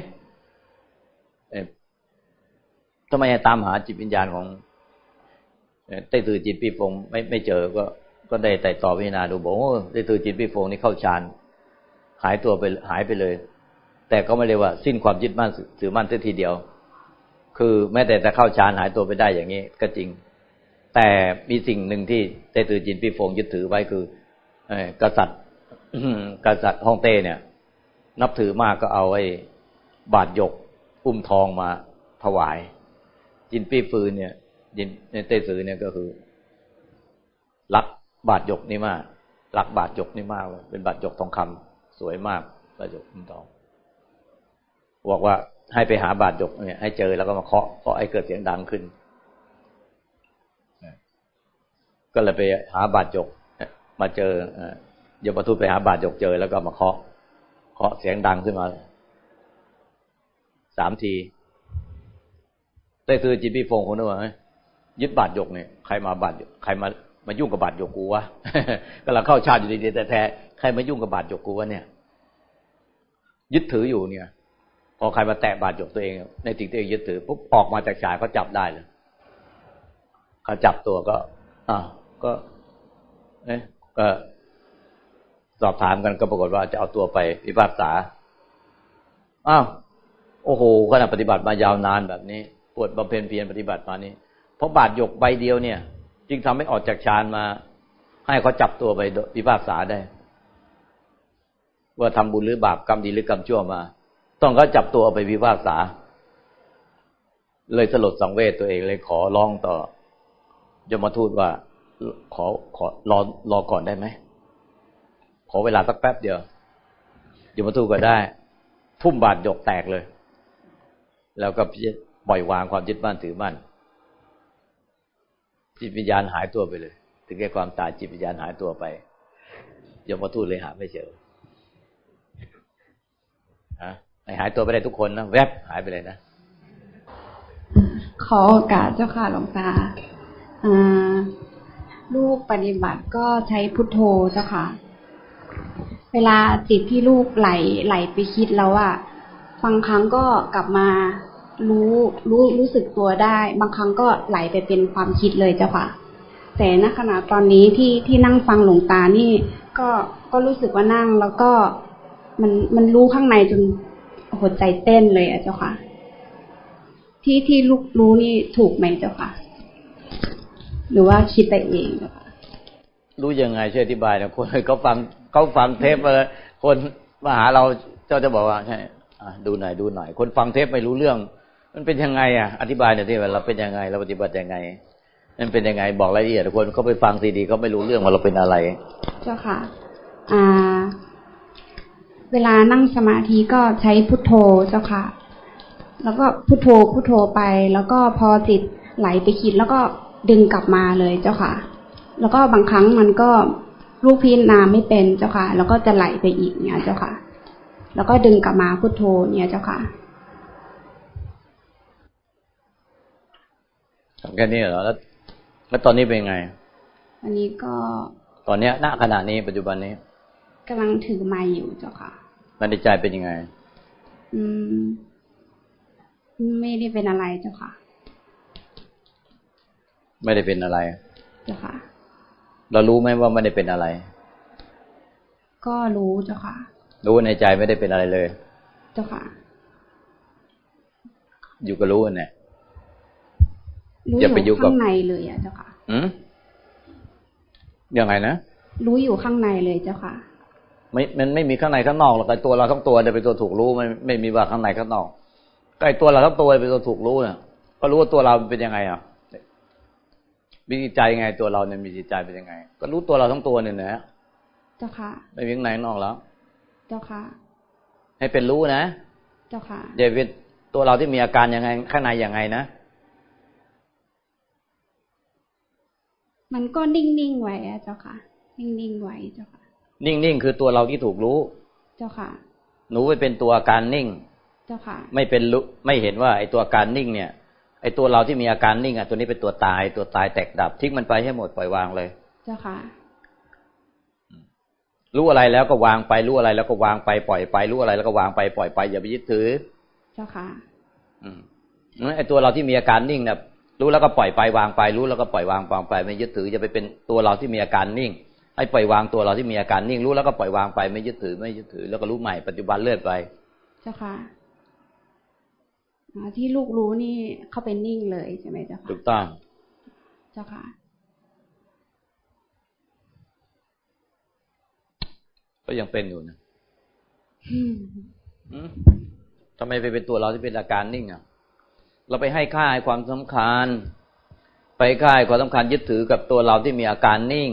ทำไมตามหาจิตวิญญาณของไต้ตือจิตปีฟงไม่ไม่เจอก็ ก็ได้ไต่ต่อพิจารณาดูบอกว่าไต้ตือจิตปีฟงนี่เข้าฌานหายตัวไปหายไปเลย แต่ก็ไม่เรียกว่า สิ้นความยึดมั่นถือมั่นทีเดียว คือแม้แต่จะเข้าฌานหายตัวไปได้อย่างนี้ ก็จริง แต่มีสิ่งหนึ่งที่ไต้ตือจินปีฟงยึดถือไว้คือกษัตริย์กษัตริย์ฮ่องเต้เนี่ย นับถือมากก็เอาไอ้บาดยกอุ้มทองมาถวาย จินปี้ฟืนเนี่ย จินเต้สือเนี่ยก็คือ รักบาดยกนี่มาก รักบาดยกนี่มากเลยเป็นบาดยกทองคำสวยมากบาดยกทองบอกว่าให้ไปหาบาดยกเนี่ยให้เจอแล้วก็มาเคาะเคาะให้เกิดเสียงดังขึ้น ก็เลยไปหาบาดยกมาเจอยมทูตไปหาบาดยกเจอแล้วก็มาเคาะเคาะเสียงดังขึ้นมาสามที แต่คือจิตพี่ฟงคนนึกว่ายึดบาดยกเนี่ยใครมาบาดใครมามายุ่งกับบาดยกกูวะกำลังเข้าชาติอยู่ดีๆแต่แท้ใครมายุ่งกับบาดยกกูวะเนี่ย ยึดถืออยู่เนี่ย พอใครมาแตะบาดยกตัวเอง ในสิ่งที่ยึดถือปุ๊บออกมาจากฉายเขาจับได้เลยเขาจับตัวก็อ่าก็ เอ๊ะก็สอบถามกันก็ปรากฏว่าจะเอาตัวไปพิพากษาอ้าวโอ้โหขณะปฏิบัติมายาวนานแบบนี้ ปวดบำเพ็ญเพียรปฏิบัติมานี้ เพราะบาดหยกใบเดียวเนี่ย จึงทำให้ออกจากฌานมา ให้เขาจับตัวไปพิพากษาได้ ว่าทำบุญหรือบาปกรรมดีหรือกรรมชั่วมา ต้องเขาจับตัวไปพิพากษา เลยสลดสังเวชตัวเองเลยขอร้องต่อยมทูตว่าขอขอรอรอก่อนได้ไหมขอเวลาสักแป๊บเดียวยมาทูตก็ได้ ทุ่มบาดหยกแตกเลย แล้วก็ ปล่อยวางความยึดมั่นถือมั่น จิตวิญญาณหายตัวไปเลย ถึงแก่ความตายจิตวิญญาณหายตัวไปยมทูตเลยหาไม่เจอฮะหายตัวไปได้ทุกคนนะแวบหายไปเลยนะขอโอกาสเจ้าค่ะหลวงตาลูกปฏิบัติก็ใช้พุทโธเจ้าค่ะ เวลาจิตที่ลูกไหลไหลไปคิดแล้วอะบางครั้งก็กลับมา รู้รู้รู้สึกตัวได้ บางครั้งก็ไหลไปเป็นความคิดเลยเจ้าค่ะ แต่ณขณะตอนนี้ที่ที่นั่งฟังหลวงตานี่ ก็ก็รู้สึกว่านั่งแล้วก็มันมันรู้ข้างในจนหัวใจเต้นเลยอะเจ้าค่ะ ที่ที่ลูกรู้นี่ถูกไหมเจ้าค่ะ หรือว่าคิดไปเองเจ้าค่ะรู้ยังไงช่วยอธิบายนะคนเขาฟังเขาฟังเทปมาคนมาหาเราเจ้าจะบอกว่าใช่ดูหน่อยดูหน่อย คนฟังเทปไม่รู้เรื่อง มันเป็นยังไงอะอธิบายหน่อยที่ว่าเราเป็นยังไง เราปฏิบัติยังไงมันเป็นยังไงบอกรายละเอียดคนเขาไปฟังซีดีเขาไม่รู้เรื่องว่าเราเป็นอะไร เจ้าค่ะ อ่า เวลานั่งสมาธิก็ใช้พุทโธเจ้าค่ะ แล้วก็พุทโธพุทโธไป แล้วก็พอจิตไหลไปคิดแล้วก็ดึงกลับมาเลยเจ้าค่ะ แล้วก็บางครั้งมันก็ลูกพิจารณาไม่เป็นเจ้าค่ะ แล้วก็จะไหลไปอีกเนี่ยเจ้าค่ะ แล้วก็ดึงกลับมาพุทโธเนี่ยเจ้าค่ะ ทำแค่นี้เหรอแล้วแล้วตอนนี้เป็นไง อันนี้ก็ตอนเนี้ยณขณะนี้ปัจจุบันนี้กำลังถือไม้อยู่เจ้าค่ะมันในใจเป็นยังไง อืม ไม่ได้เป็นอะไรเจ้าค่ะ ไม่ได้เป็นอะไร เจ้าค่ะ เรารู้ไหมว่าไม่ได้เป็นอะไร ก็รู้เจ้าค่ะ รู้ในใจไม่ได้เป็นอะไรเลย เจ้าค่ะ อยู่ก็รู้เนี่ย รู้อยู่ข้างในเลยอะเจ้าค่ะอืมยังไงนะรู้อยู่ข้างในเลยเจ้าค่ะ ไม่ มันไม่มีข้างในข้างนอกหรอกไอ้ตัวเราทั้งตัวจะเป็นตัวถูกรู้ไม่ไม่มีว่าข้างในข้างนอกไอ้ตัวเราทั้งตัวเป็นตัวถูกรู้เนี่ยก็รู้ว่าตัวเราเป็นยังไงอะมีจิตใจไงตัวเราเนี่ยมีจิตใจเป็นยังไง ก็รู้ตัวเราทั้งตัวเนี่ยนะเจ้าค่ะไม่มีข้างในนอกแล้วจ้าค่ะ ให้เป็นรู้นะ เจ้าค่ะอย่าเป็นตัวเราที่มีอาการยังไง ข้างในยังไงนะ มันก็นิ่งๆไว้อะเจ้าค่ะ นิ่งๆไว้เจ้าค่ะ นิ่งๆคือตัวเราที่ถูกรู้ เจ้าค่ะ หนูไปเป็นตัวอาการนิ่ง เจ้าค่ะ ไม่เป็นรู้ไม่เห็นว่าไอ้ตัวอาการนิ่งเนี่ยไอ้ตัวเราที่มีอาการนิ่งอะตัวนี้เป็นตัวตาย ตัวตายแตกดับทิ้งมันไปให้หมดปล่อยวางเลย เจ้าค่ะ รู้อะไรแล้วก็วางไปรู้อะไรแล้วก็วางไปปล่อยไปรู้อะไรแล้วก็วางไปปล่อยไปอย่าไปยึดถือ เจ้าค่ะ อืมไอ้ตัวเราที่มีอาการนิ่งเนี่ย รู้แล้วก็ปล่อยไปวางไป รู้แล้วก็ปล่อยวางวางไป ไม่ยึดถือจะไปเป็นตัวเราที่มีอาการนิ่งให้ปล่อยวางตัวเราที่มีอาการนิ่งรู้แล้วก็ปล่อยวางไปไม่ยึดถือไม่ยึดถือ แล้วก็รู้ใหม่ปัจจุบันเลื่อนไป เจ้าค่ะที่ลูกรู้นี่เขาเป็นนิ่งเลยใช่ไหมเจ้าค่ะถูกต้อง เจ้าค่ะก็ยังเป็นอยู่นะทำไมไปเป็นตัวเราที่เป็นอาการนิ่งอะ เราไปให้ค่าให้ความสำคัญ ไปค่าให้ความสำคัญยึดถือกับตัวเราที่มีอาการนิ่ง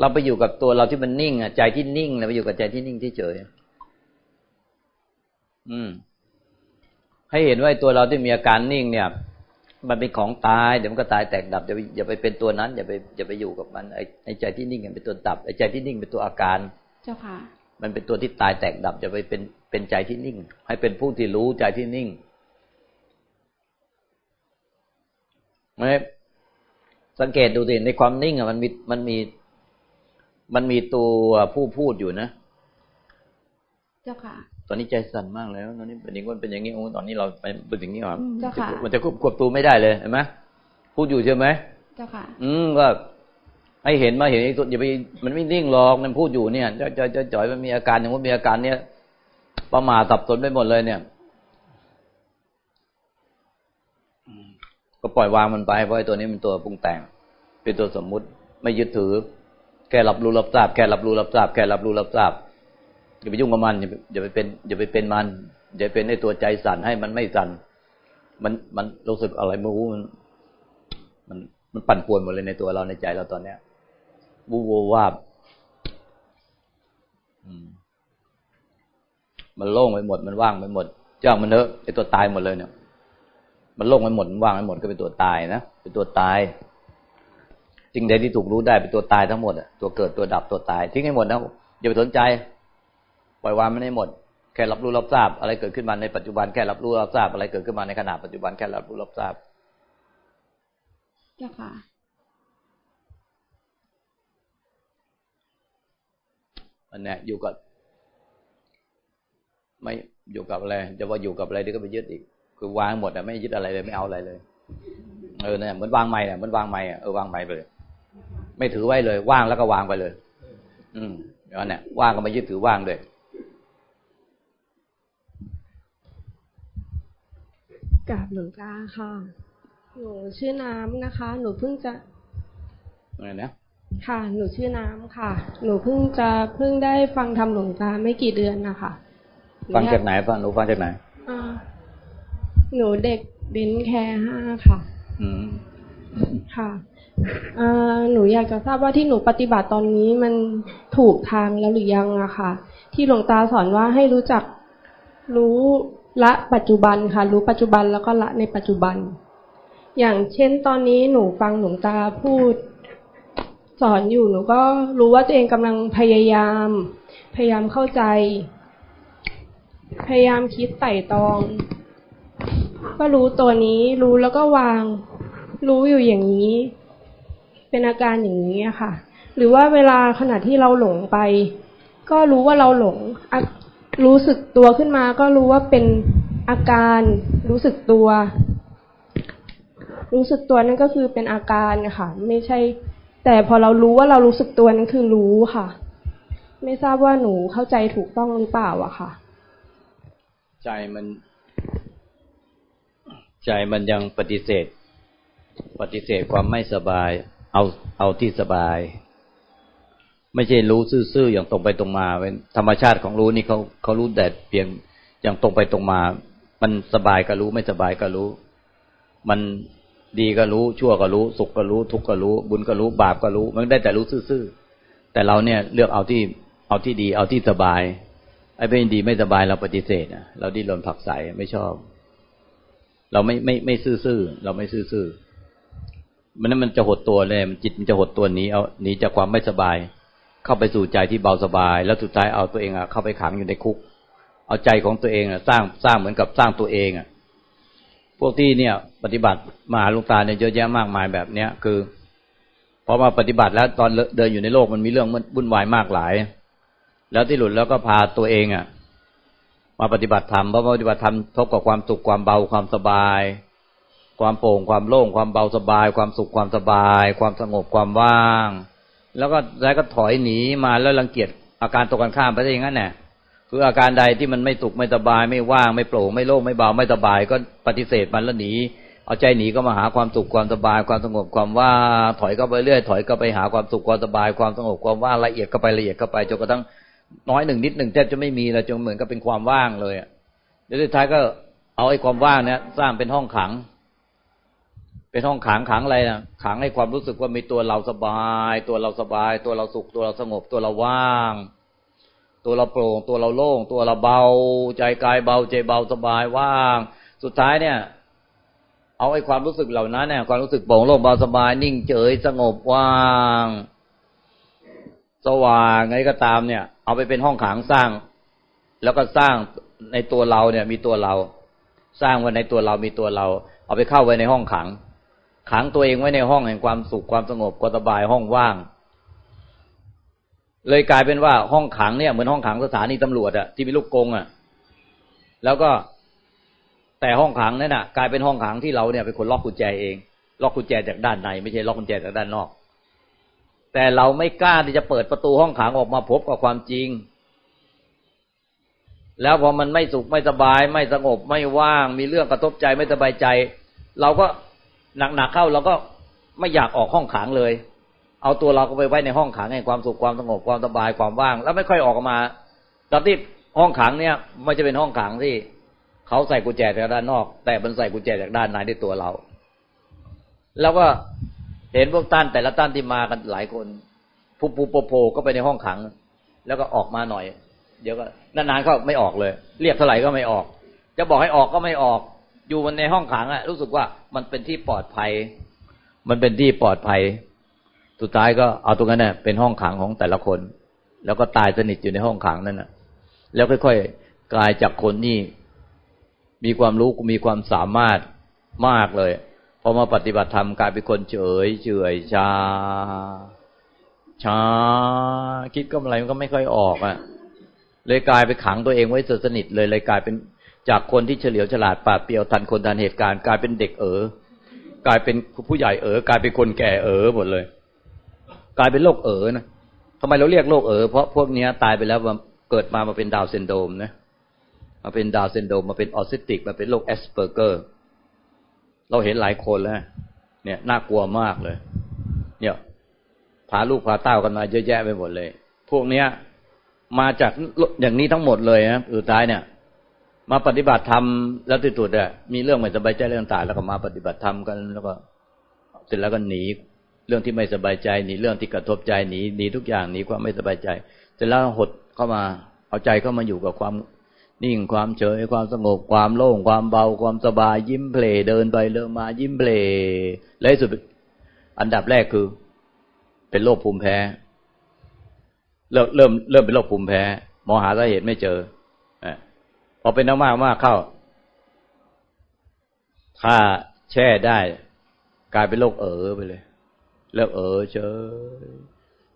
เราไปอยู่กับตัวเราที่มันนิ่งอะใจที่นิ่งเราไปอยู่กับใจที่นิ่งที่เฉยอืม ให้เห็นว่าตัวเราที่มีอาการนิ่ง เนี่ย มันเป็นของตายเดี๋ยวมันก็ตายแตกดับอย่าอย่าไปเป็นตัวนั้นอย่าไปอย่าไปอยู่กับมันไอ้ไอ้ใจที่นิ่งเป็นตัวดับไอ้ใจที่นิ่งเป็นตัวอาการ เจ้าค่ะ มันเป็นตัวที่ตายแตกดับจะไปเป็นเป็นใจที่นิ่ง ให้เป็นผู้ที่รู้ใจที่นิ่ง ไม่สังเกตดูสิในความนิ่งอะมันมีมันมี มันมีตัวผู้พูดอยู่นะ เจ้าค่ะ ตอนนี้ใจสั่นมากแล้วตอนนี้เป็นอย่างนี้เป็นอย่างนี้โอ้ตอนนี้เราเป็นอย่างนี้ครับเจ้าค่ะมันจะควบควบตัวไม่ได้เลยเห็นไหมพูดอยู่ใช่ไหมเจ้าค่ะ อืมว่าให้เห็นมาเห็นสุดอย่าไปมันไม่นิ่งหรอกมันพูดอยู่เนี่ยจอยจอยจอยมันมีอาการอย่างว่ามีอาการเนี้ยประมาทสับสนไปหมดเลยเนี่ย ก็ปล่อยวางมันไปเพราะไอ้ตัวนี้มันตัวปรุงแต่ง เป็นตัวสมมุติไม่ยึดถือ แค่รับรู้รับทราบแค่รับรู้รับทราบแค่รับรู้รับทราบอย่าไปยุ่งกับมันอย่าไปเป็นอย่าไปเป็นมันอย่าเป็นไอ้ตัวใจสั่นให้มันไม่สั่นมันมันรู้สึกอะไรไม่รู้มัน มันมันปั่นป่วนหมดเลยในตัวเราในใจเราตอนเนี้ยบูโววาบมันโล่งไปหมด มันว่างไปหมด เจ้ามันเถอะไอตัวตายหมดเลยเนี่ย มันโล่งไปหมดมันว่างไปหมดก็เป็นตัวตายนะเป็นตัวตายใจสิ่งใดที่ถูกรู้ได้เป็นตัวตายทั้งหมดอะตัวเกิดตัวดับตัวตายทิ้งให้หมดนะอย่าไปสนใจ ปล่อยวางมันให้หมด แค่รับรู้รับทราบ อะไรเกิดขึ้นมาในปัจจุบันแค่รับรู้รับทราบอะไรเกิดขึ้นมาในขณะปัจจุบันแค่รับรู้รับทราบเจ้าค่ะอันนี้อยู่กับไม่อยู่กับอะไรจะว่าอยู่กับอะไรเดี๋ยวก็ไปยึดอีก คือวางหมดอะไม่ยึดอะไรเลยไม่เอาอะไรเลย เออเนี่ยเหมือนวางไม้เนี่ยเหมือนวางไม้อะเออวางไม้ไปเลย ไม่ถือไว้เลย ว่างแล้วก็วางไปเลย อืมเดี๋ยวเนี่ยว่างก็ไม่ยึดถือว่างเลยกราบหลวงตาค่ะ หนูชื่อน้ำนะคะ หนูเพิ่งจะอะไรนะค่ะ หนูชื่อน้ำค่ะ หนูเพิ่งจะเพิ่งได้ฟังทำหลวงตาไม่กี่เดือนนะคะ ฟังจากไหนฟังหนูฟังจากไหน อ่า หนูเด็กเบนแคร์ห้าค่ะอืมค่ะอ่าหนูอยากจะทราบว่าที่หนูปฏิบัติตอนนี้มันถูกทางแล้วหรือยังอะค่ะ ที่หลวงตาสอนว่าให้รู้จักรู้ละปัจจุบันค่ะ รู้ปัจจุบันแล้วก็ละในปัจจุบัน อย่างเช่นตอนนี้หนูฟังหลวงตาพูด สอนอยู่หนูก็รู้ว่าตัวเองกำลังพยายาม พยายามเข้าใจ พยายามคิดไต่ตอง ก็รู้ตัวนี้ รู้แล้วก็วาง รู้อยู่อย่างนี้ เป็นอาการอย่างนี้ค่ะ หรือว่าเวลาขณะที่เราหลงไป ก็รู้ว่าเราหลง รู้สึกตัวขึ้นมา ก็รู้ว่าเป็นอาการรู้สึกตัว รู้สึกตัวนั่นก็คือเป็นอาการค่ะ ไม่ใช่ แต่พอเรารู้ว่าเรารู้สึกตัวนั่นคือรู้ค่ะ ไม่ทราบว่าหนูเข้าใจถูกต้องหรือเปล่าอะค่ะ ใจมัน ใจมันยังปฏิเสธ ปฏิเสธความไม่สบาย เอาเอาที่สบาย ไม่ใช่รู้ซื่อๆอย่างตรงไปตรงมาเป็นธรรมชาติของรู้นี่เขาเขารู้แต่เพียงอย่างตรงไปตรงมา มันสบายก็รู้ไม่สบายก็รู้ มันดีก็รู้ ชั่วก็รู้ สุขก็รู้ ทุกข์ก็รู้ บุญก็รู้บาปก็รู้ มันได้แต่รู้ซื่อๆแต่เราเนี่ยเลือกเอาที่เอาที่ดี เอาที่สบายไอ้ไม่ดีไม่สบายเราปฏิเสธเราดิ้นรนผักใสไม่ชอบ เราไม่ไม่ไม่ซื่อๆเราไม่ซื่อๆมันนั้นมันจะหดตัวเลย มันจิตมันจะหดตัวหนีเอาหนีจากความไม่สบาย เข้าไปสู่ใจที่เบาสบาย แล้วสุดท้ายเอาตัวเองอะเข้าไปขังอยู่ในคุก เอาใจของตัวเองอะ สร้างสร้างเหมือนกับสร้างตัวเองอะ พวกที่เนี่ย ปฏิบัติมาลุงตาเนี่ยเยอะแยะมากมายแบบเนี้ยคือพอมาปฏิบัติแล้วตอนเดินอยู่ในโลกมันมีเรื่องมันวุ่นวายมากหลาย แล้วที่หลุดแล้วก็พาตัวเองอะ มาปฏิบัติธรรมเพราะปฏิบัติธรรมทบกับความสุขความเบาความสบาย ความโปร่งความโล่งความเบาสบาย ความสุขความสบาย ความสงบความว่าง แล้วก็แล้วก็ถอยหนีมาแล้วรังเกียจอาการตกกันข้ามไปได้อย่างนั้นแหละคืออาการใดที่มันไม่สุขไม่สบาย ไม่ว่างไม่โปร่งไม่โล่งไม่เบาไม่สบาย ก็ปฏิเสธมันแล้วหนีเอาใจหนีก็มาหาความสุขความสบายความสงบความว่าถอยก็ไปเรื่อย ถอยก็ไปหาความสุขความสบาย ความสงบความว่าละเอียดก็ไปละเอียดก็ไปจนกระทั่ง น้อยหนึ่งนิดหนึ่งแทบจะไม่มีแล้วจนเหมือนกับเป็นความว่างเลยเดี๋ยวสุดท้ายก็เอาไอ้ความว่างเนี้ยสร้างเป็นห้องขัง เป็นห้องขังขังอะไรนะขังให้ความรู้สึกว่ามีตัวเราสบาย ตัวเราสบาย ตัวเราสุข ตัวเราสงบ ตัวเราว่าง ตัวเราโปร่ง ตัวเราโล่ง ตัวเราเบา ใจกายเบาใจเบาสบายว่าง สุดท้ายเนี่ย เอาไอ้ความรู้สึกเหล่านั้นเนี่ยความรู้สึกโปร่งโล่งเบาสบาย นิ่งเฉยสงบว่าง สว่างไงก็ตามเนี่ย เอาไปเป็นห้องขังสร้าง แล้วก็สร้างในตัวเราเนี่ย มีตัวเรา สร้างไว้ในตัวเรามีตัวเรา เอาไปเข้าไว้ในห้องขัง ขังตัวเองไว้ในห้องแห่งความสุขความสงบความสบายห้องว่าง เลยกลายเป็นว่าห้องขังเนี่ยเหมือนห้องขังสถานีตำรวจอะที่มีลูกกงอะแล้วก็แต่ห้องขังนั่นอะกลายเป็นห้องขังที่เราเนี่ยเป็นคนล็อกกุญแจเองล็อกกุญแจจากด้านในไม่ใช่ล็อกกุญแจจากด้านนอก แต่เราไม่กล้าที่จะเปิดประตูห้องขังออกมาพบกับความจริง แล้วพอมันไม่สุขไม่สบาย ไม่สงบไม่ว่าง มีเรื่องกระทบใจไม่สบายใจ เราก็หนักๆเข้าเราก็ไม่อยากออกห้องขังเลย เอาตัวเราก็ไปไว้ในห้องขังให้ความสุขความสงบความสบายความว่าง แล้วไม่ค่อยออกมาตอนที่ห้องขังเนี่ยไม่จะเป็นห้องขังที่เขาใส่กุญแจจากด้านนอก แต่มันใส่กุญแจจากด้านในด้วยตัวเรา แล้วก็ เห็นพวกต้านแต่ละต้านที่มากันหลายคนผู้ปูโปโผก็ไปในห้องขัง แล้วก็ออกมาหน่อย เดี๋ยวก็นานๆก็ไม่ออกเลย เรียกเท่าไหร่ก็ไม่ออก จะบอกให้ออกก็ไม่ออก อยู่มันในห้องขังอะรู้สึกว่ามันเป็นที่ปลอดภัย มันเป็นที่ปลอดภัย สุดท้ายก็เอาตรงนั้นเน่ยเป็นห้องขังของแต่ละคน แล้วก็ตายสนิทอยู่ในห้องขังนั่นนะแล้วค่อยๆกลายจากคนนี่มีความรู้มีความสามารถมากเลย อมาปฏิบัติธรรมกลายเป็นคนเฉยเฉยชาช้าคิดก็อะไรมันก็ไม่ค่อยออกอะ่ะ เลยกลายไปขังตัวเองไว้สนิทเลยเลยกลายเป็นจากคนที่เฉลียวฉลาดปาดเปียวทันคนทันเหตุการณ์กลายเป็นเด็กเอ๋อกลายเป็นผู้ใหญ่เอ๋อกลายเป็นคนแก่เอ๋อหมดเลย กลายเป็นโรคเอ๋อนะทำไมเราเรียกโรคเอ๋อเพราะพวกนี้ตายไปแล้วมาเกิดมามาเป็นดาวเซนโดมนะมาเป็นดาวน์ซินโดรมมาเป็นออทิสติกมาเป็นโรคแอสเปอร์เกอร์ เราเห็นหลายคนแล้ว เนี่ยน่ากลัวมากเลย เนี่ยพาลูกพาเต้ากันมาเยอะแยะไปหมดเลย พวกเนี้ย มาจากอย่างนี้ทั้งหมดเลยนะสุดท้ายเนี่ย มาปฏิบัติธรรมแล้วติดสุดอะมีเรื่องไม่สบายใจเรื่องต่างแล้วก็มาปฏิบัติธรรมกันแล้วก็เสร็จแล้วก็หนีเรื่องที่ไม่สบายใจหนีเรื่องที่กระทบใจหนีหนีทุกอย่างหนีความไม่สบายใจ เสร็จแล้วหดเข้ามาเอาใจเข้ามาอยู่กับความ นิ่งความเฉยความสงบความโล่งความเบาความสบายยิ้มเพลเดินไปเริ่มมายิ้มเพลและสุดอันดับแรกคือ เป็นโรคภูมิแพ้ เริ่มเริ่มเริ่มเป็นโรคภูมิแพ้หมอหาสาเหตุไม่เจอพอเป็นมากมากเข้า ถ้าแช่ได้ กลายเป็นโรคเอ๋อไปเลยเลิกเออเฉย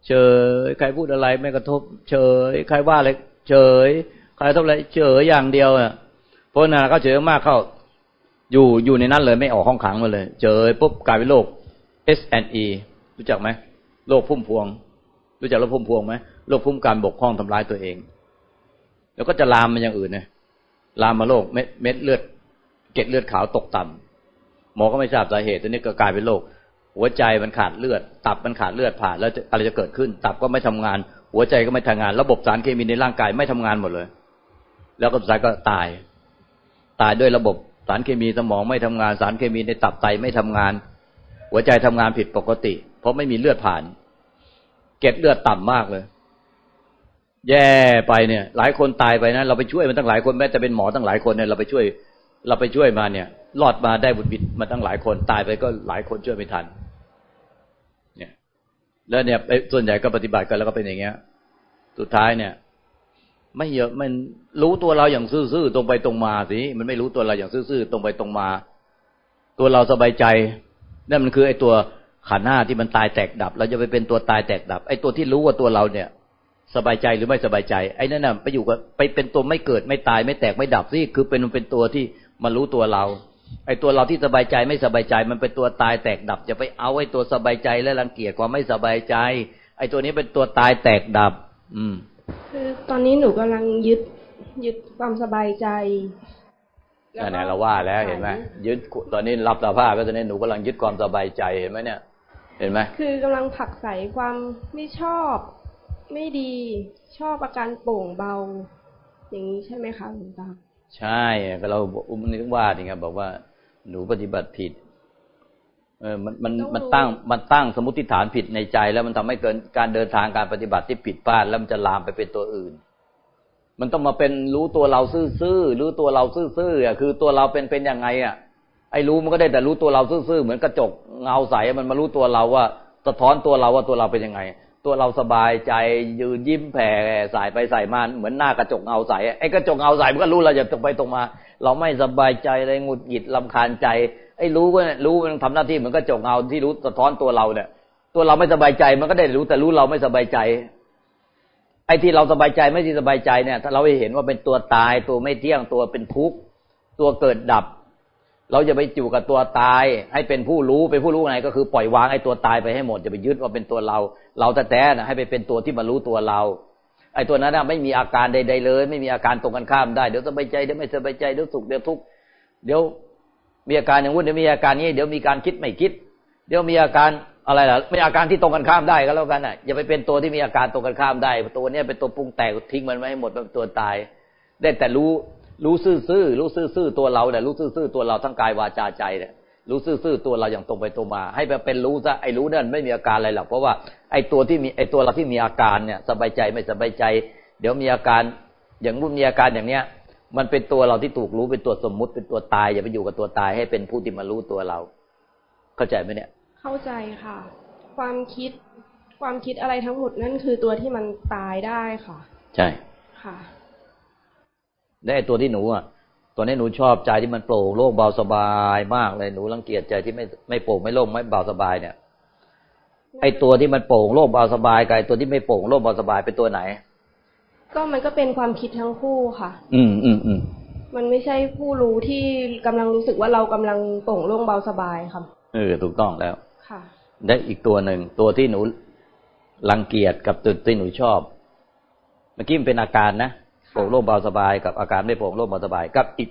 เฉยใครพูดอะไรไม่กระทบ เฉยใครว่าอะไรเฉย ใครทบอะไรเฉยอย่างเดียวอะเพราะนั้นก็เฉยมากเข้า อยู่อยู่ในนั้นเลยไม่ออกห้องขังมาเลยเฉยปุ๊บกลายเป็นโรค S N E รู้จักไหมโรคพุ่มพวง รู้จักโรคพุ่มพวงไหมโรคพุ่มการบกพร่องทำร้ายตัวเอง แล้วก็จะลามมาอย่างอื่นนะลามมาโรคเม็ดเม็ดเลือด เกล็ดเลือดขาวตกต่ำหมอก็ไม่ทราบสาเหตุตัวนี้ก็กลายเป็นโรคหัวใจมันขาดเลือด ตับมันขาดเลือดผ่านแล้วอะไรจะเกิดขึ้น ตับก็ไม่ทำงาน หัวใจก็ไม่ทำงาน ระบบสารเคมีในร่างกายไม่ทำงานหมดเลย แล้วก็สุดท้ายก็ตาย ตายด้วยระบบสารเคมีสมองไม่ทำงาน สารเคมีในตับไตไม่ทำงาน หัวใจทำงานผิดปกติ เพราะไม่มีเลือดผ่าน เก็ดเลือดต่ำมากเลย แย่ไปเนี่ย หลายคนตายไปนะเราไปช่วยมันตั้งหลายคนแม้แต่เป็นหมอตั้งหลายคนเนี่ยเราไปช่วย เราไปช่วยมาเนี่ย รอดมาได้บุญบิดมาตั้งหลายคนตายไปก็หลายคนช่วยไม่ทัน เนี่ย แล้วเนี่ยส่วนใหญ่ก็ปฏิบัติกันแล้วก็เป็นอย่างเงี้ย สุดท้ายเนี่ย ไม่เยอะมันรู้ตัวเราอย่างซื่อๆตรงไปตรงมาสิมันไม่รู้ตัวเราอย่างซื่อๆตรงไปตรงมา ตัวเราสบายใจนั่นมันคือไอ้ตัวขันห้าที่มันตายแตกดับ เราจะไปเป็นตัวตายแตกดับ ไอ้ตัวที่รู้ว่าตัวเราเนี่ย สบายใจหรือไม่สบายใจ ไอ้นั่นน่ะไปอยู่กับไปเป็นตัวไม่เกิดไม่ตายไม่แตกไม่ดับสิคือเป็นมันเป็นตัวที่มันรู้ตัวเรา ไอ้ตัวเราที่สบายใจไม่สบายใจ มันเป็นตัวตายแตกดับ จะไปเอาไอ้ตัวสบายใจและรังเกียจความไม่สบายใจ ไอ้ตัวนี้เป็นตัวตายแตกดับ อืม คือตอนนี้หนูกำลังยึดยึดความสบายใจนั่นแหละเราว่าแล้วเห็นไหมยึดตอนนี้รับสภาพก็ตอนนี้หนูกำลังยึดความสบายใจเห็นไหมเนี่ย เห็นไหมคือกำลังผักใส่ความไม่ชอบ ไม่ดีชอบอาการโป่งเบา อย่างนี้ใช่ไหมคะหลวงตาใช่ก็เราอุ้มนึกว่าอย่างเงี้ยบอกว่าหนูปฏิบัติผิด เออมันมันมันตั้งมันตั้งสมมติฐานผิดในใจ แล้วมันทำให้เกินการเดินทางการปฏิบัติที่ผิดพลาดแล้วมันจะลามไปเป็นตัวอื่น มันต้องมาเป็นรู้ตัวเราซื่อๆรู้ตัวเราซื่อๆอะคือตัวเราเป็นเป็นยังไงอะไอ้รู้มันก็ได้แต่รู้ตัวเราซื่อๆเหมือนกระจกเงาใสมันมารู้ตัวเราว่าสะท้อนตัวเราว่าตัวเราเป็นยังไง ตัวเราสบายใจยืนยิ้มแผ่สายไปใส่มาเหมือนหน้ากระจกเงาใสไอ้กระจกเงาใสมันก็รู้เราจะตรงไปตรงมา เราไม่สบายใจอะไรงุดหงิดลำคาญใจ ไอ้รู้ก็รู้มันทำหน้าที่เหมือนกระจกเงาที่รู้สะท้อนตัวเราเนี่ย ตัวเราไม่สบายใจมันก็ได้รู้แต่รู้เราไม่สบายใจ ไอ้ที่เราสบายใจไม่ที่สบายใจเนี่ย ถ้าเราเห็นว่าเป็นตัวตายตัวไม่เที่ยงตัวเป็นทุกข์ตัวเกิดดับ เราจะไปอยู่กับตัวตาย ให้เป็นผู้รู้เป็นผู้รู้ไงก็คือปล่อยวางไอ้ตัวตายไปให้หมดจะไปยึดว่าเป็นตัวเรา เราแต่แท้นะให้ไปเป็นตัวที่มารู้ตัวเราไอ้ตัวนั้นไม่มีอาการใด ๆ เลย ไม่มีอาการตรงกันข้ามได้ เดี๋ยวสบายใจเดี๋ยวไม่สบายใจเดี๋ยวสุขเดี๋ยวทุกข์เดี๋ยว มีอาการอย่างวุ่นเดี๋ยวมีอาการนี้ เดี๋ยวมีการคิดไม่คิด เดี๋ยวมีอาการอะไรล่ะมีอาการที่ตรงกันข้ามได้ก็แล้วกันอะอย่าไปเป็นตัวที่มีอาการตรงกันข้ามได้ตัวเนี้ยเป็นตัวปรุงแต่งทิ้งมันไว้ให้หมดเป็นตัวตาย ได้แต่รู้รู้ซื่อๆรู้ซื่อๆตัวเราเนี่ยรู้ซื่อๆตัวเราทั้งกายวาจาใจเนี่ยรู้ซื่อๆตัวเราอย่างตรงไปตรงมา ให้เป็นรู้ซะไอ้รู้นั่นไม่มีอาการอะไรหรอกเพราะว่าไอ้ตัวที่มีไอ้ตัวเราที่มีอาการเนี่ย สบายใจไม่สบายใจ เดี๋ยวมีอาการอย่างรุ่นมีอาการอย่างเนี้ย มันเป็นตัวเราที่ถูกรู้เป็นตัวสมมุติเป็นตัวตาย อย่าไปอยู่กับตัวตายให้เป็นผู้ที่มารู้ตัวเรา เข้าใจไหมเนี่ย เข้าใจค่ะ ความคิดความคิดอะไรทั้งหมดนั่นคือตัวที่มันตายได้ค่ะ ใช่ค่ะได้ไอ้ตัวที่หนูอะตัวนี้หนูชอบใจที่มันโปร่งโล่งเบาสบายมากเลยหนูรังเกียจใจที่ไม่ไม่โปร่งไม่โล่งไม่เบาสบายเนี่ยไอ้ตัวที่มันโปร่งโล่งเบาสบายกับไอ้ตัวที่ไม่โปร่งโล่งเบาสบายเป็นตัวไหน ก็มันก็เป็นความคิดทั้งคู่ค่ะ อืมอืมอืมมันไม่ใช่ผู้รู้ที่กำลังรู้สึกว่าเรากำลังโปร่งโล่งเบาสบายค่ะเออถูกต้องแล้ว ค่ะ ได้อีกตัวหนึ่งตัวที่หนูรังเกียจกับตัวที่หนูชอบ เมื่อกี้มันเป็นอาการนะโปร่งโล่งเบาสบาย กับอาการไม่โปร่งโล่งเบาสบายกับอีก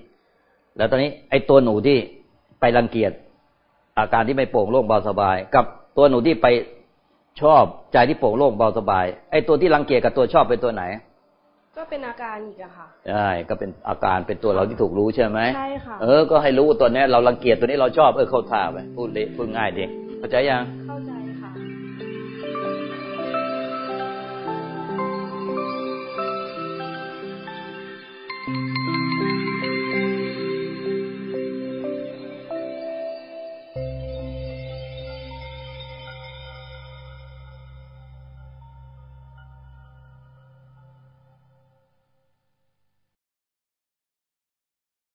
แล้วตอนนี้ไอ้ตัวหนูที่ไปรังเกียจอาการที่ไม่โปร่งโล่งเบาสบาย กับตัวหนูที่ไปชอบใจที่โปร่งโล่งเบาสบาย ไอ้ตัวที่รังเกียจกับตัวชอบเป็นตัวไหน ก็เป็นอาการอีกอะค่ะใช่ก็เป็นอาการเป็นตัวเราที่ถูกรู้ใช่ไหมใช่ค่ะเออก็ให้รู้ว่าตัวเนี้ยเรารังเกียจตัวนี้เราชอบเออเข้าท่าไปพูดเละพูดง่ายดีเข้าใจยัง